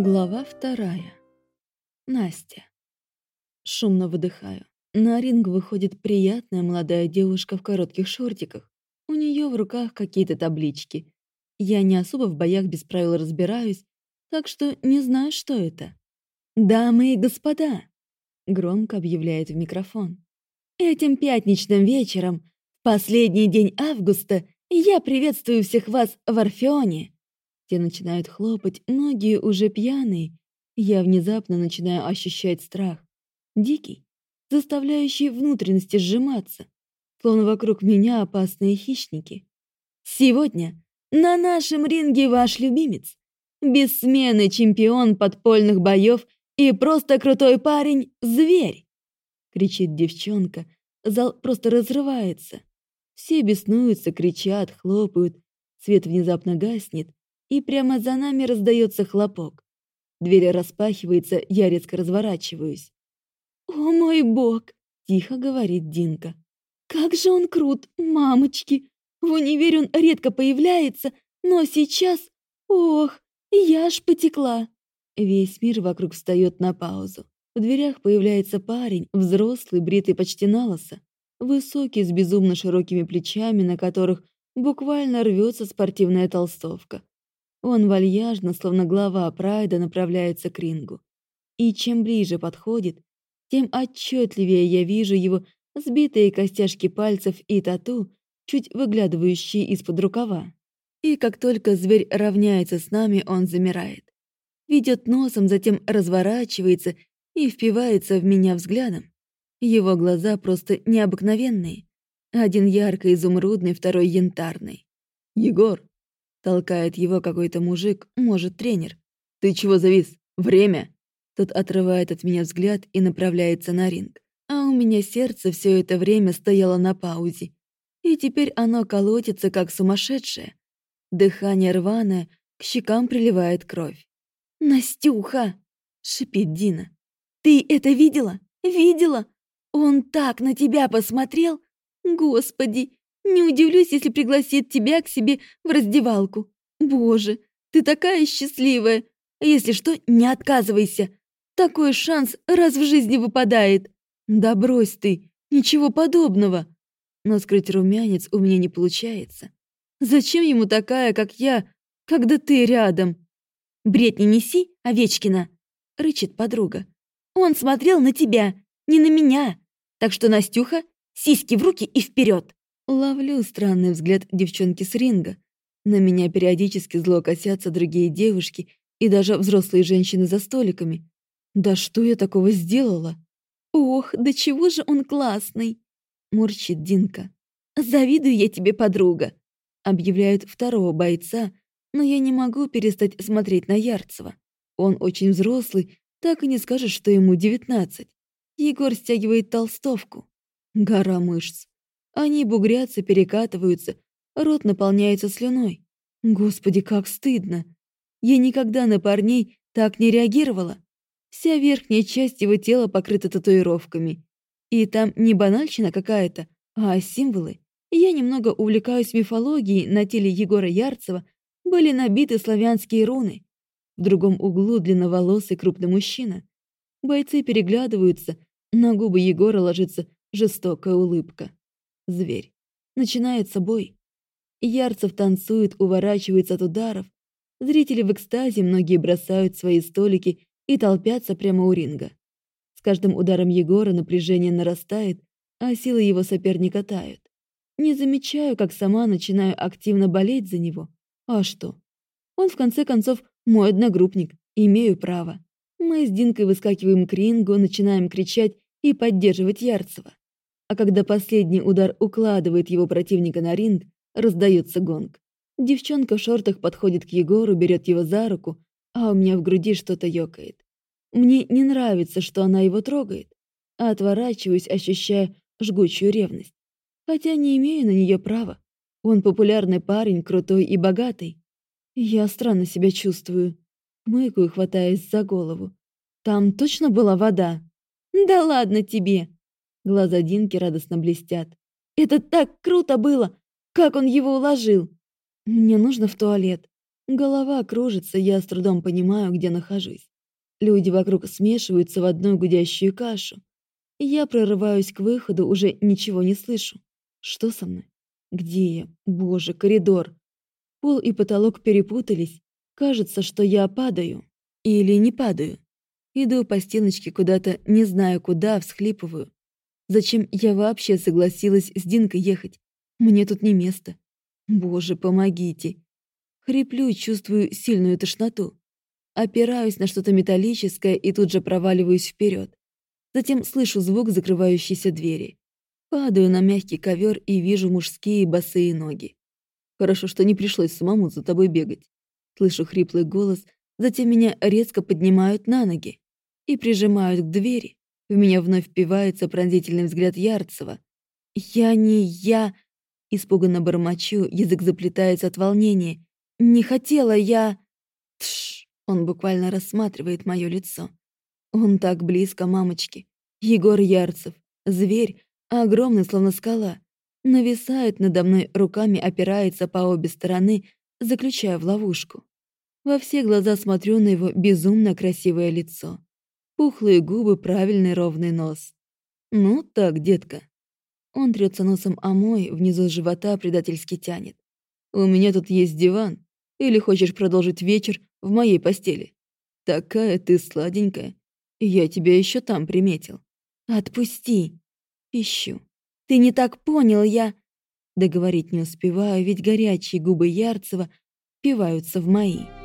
Глава вторая. Настя. Шумно выдыхаю. На ринг выходит приятная молодая девушка в коротких шортиках. У нее в руках какие-то таблички. Я не особо в боях без правил разбираюсь, так что не знаю, что это. «Дамы и господа!» — громко объявляет в микрофон. «Этим пятничным вечером, последний день августа, я приветствую всех вас в Орфеоне!» Те начинают хлопать, многие уже пьяные. Я внезапно начинаю ощущать страх. Дикий, заставляющий внутренности сжиматься, словно вокруг меня опасные хищники. Сегодня на нашем ринге ваш любимец, бессменный чемпион подпольных боев и просто крутой парень — зверь! Кричит девчонка, зал просто разрывается. Все беснуются, кричат, хлопают, свет внезапно гаснет, и прямо за нами раздается хлопок. Дверь распахивается, я резко разворачиваюсь. «О мой бог!» — тихо говорит Динка. «Как же он крут, мамочки! В универе он редко появляется, но сейчас... Ох, я аж потекла!» Весь мир вокруг встает на паузу. В дверях появляется парень, взрослый, бритый почти на лысо, высокий, с безумно широкими плечами, на которых буквально рвется спортивная толстовка. Он вальяжно, словно глава Прайда, направляется к рингу. И чем ближе подходит, тем отчетливее я вижу его сбитые костяшки пальцев и тату, чуть выглядывающие из-под рукава. И как только зверь равняется с нами, он замирает. Ведет носом, затем разворачивается и впивается в меня взглядом. Его глаза просто необыкновенные. Один ярко-изумрудный, второй янтарный. «Егор!» Толкает его какой-то мужик, может, тренер. «Ты чего завис? Время!» Тот отрывает от меня взгляд и направляется на ринг. А у меня сердце все это время стояло на паузе. И теперь оно колотится, как сумасшедшее. Дыхание рваное, к щекам приливает кровь. «Настюха!» — шипит Дина. «Ты это видела? Видела? Он так на тебя посмотрел! Господи, не удивлюсь, если пригласит тебя к себе в раздевалку. Боже, ты такая счастливая. Если что, не отказывайся. Такой шанс раз в жизни выпадает. Да брось ты, ничего подобного. Но скрыть румянец у меня не получается. Зачем ему такая, как я, когда ты рядом? Бред не неси, Овечкина, рычит подруга. Он смотрел на тебя, не на меня. Так что, Настюха, сиськи в руки и вперед. Ловлю странный взгляд девчонки с ринга. На меня периодически зло косятся другие девушки и даже взрослые женщины за столиками. Да что я такого сделала? Ох, да чего же он классный! Мурчит Динка. Завидую я тебе, подруга. Объявляют второго бойца, но я не могу перестать смотреть на Ярцева. Он очень взрослый, так и не скажешь, что ему девятнадцать. Егор стягивает толстовку. Гора мышц. Они бугрятся, перекатываются, рот наполняется слюной. Господи, как стыдно! Я никогда на парней так не реагировала. Вся верхняя часть его тела покрыта татуировками. И там не банальщина какая-то, а символы. Я немного увлекаюсь мифологией, на теле Егора Ярцева были набиты славянские руны. В другом углу длинноволосый крупный мужчина. Бойцы переглядываются, на губы Егора ложится жестокая улыбка зверь. Начинается бой. Ярцев танцует, уворачивается от ударов. Зрители в экстазе, многие бросают свои столики и толпятся прямо у ринга. С каждым ударом Егора напряжение нарастает, а силы его соперника тают. Не замечаю, как сама начинаю активно болеть за него. А что? Он, в конце концов, мой одногруппник, имею право. Мы с Динкой выскакиваем к рингу, начинаем кричать и поддерживать Ярцева а когда последний удар укладывает его противника на ринг, раздается гонг. Девчонка в шортах подходит к Егору, берет его за руку, а у меня в груди что-то ёкает. Мне не нравится, что она его трогает, а отворачиваюсь, ощущая жгучую ревность. Хотя не имею на нее права. Он популярный парень, крутой и богатый. Я странно себя чувствую. Мыкаю, хватаясь за голову. Там точно была вода? Да ладно тебе! Глаза Динки радостно блестят. «Это так круто было! Как он его уложил!» «Мне нужно в туалет». Голова кружится, я с трудом понимаю, где нахожусь. Люди вокруг смешиваются в одну гудящую кашу. Я прорываюсь к выходу, уже ничего не слышу. Что со мной? Где я? Боже, коридор. Пол и потолок перепутались. Кажется, что я падаю. Или не падаю. Иду по стеночке куда-то, не знаю куда, всхлипываю. Зачем я вообще согласилась с Динкой ехать? Мне тут не место. Боже, помогите. Хриплю и чувствую сильную тошноту. Опираюсь на что-то металлическое и тут же проваливаюсь вперед. Затем слышу звук закрывающейся двери. Падаю на мягкий ковер и вижу мужские босые ноги. Хорошо, что не пришлось самому за тобой бегать. Слышу хриплый голос, затем меня резко поднимают на ноги и прижимают к двери. В меня вновь впивается пронзительный взгляд Ярцева. «Я не я...» Испуганно бормочу, язык заплетается от волнения. «Не хотела я...» Тш! Он буквально рассматривает мое лицо. Он так близко, мамочки. Егор Ярцев, зверь, огромный, словно скала, нависает надо мной, руками опирается по обе стороны, заключая в ловушку. Во все глаза смотрю на его безумно красивое лицо. Пухлые губы, правильный ровный нос. «Ну так, детка». Он трется носом о мой, внизу живота предательски тянет. «У меня тут есть диван. Или хочешь продолжить вечер в моей постели? Такая ты сладенькая. Я тебя еще там приметил». «Отпусти!» Пищу. «Ты не так понял, я...» Договорить не успеваю, ведь горячие губы Ярцева впиваются в мои.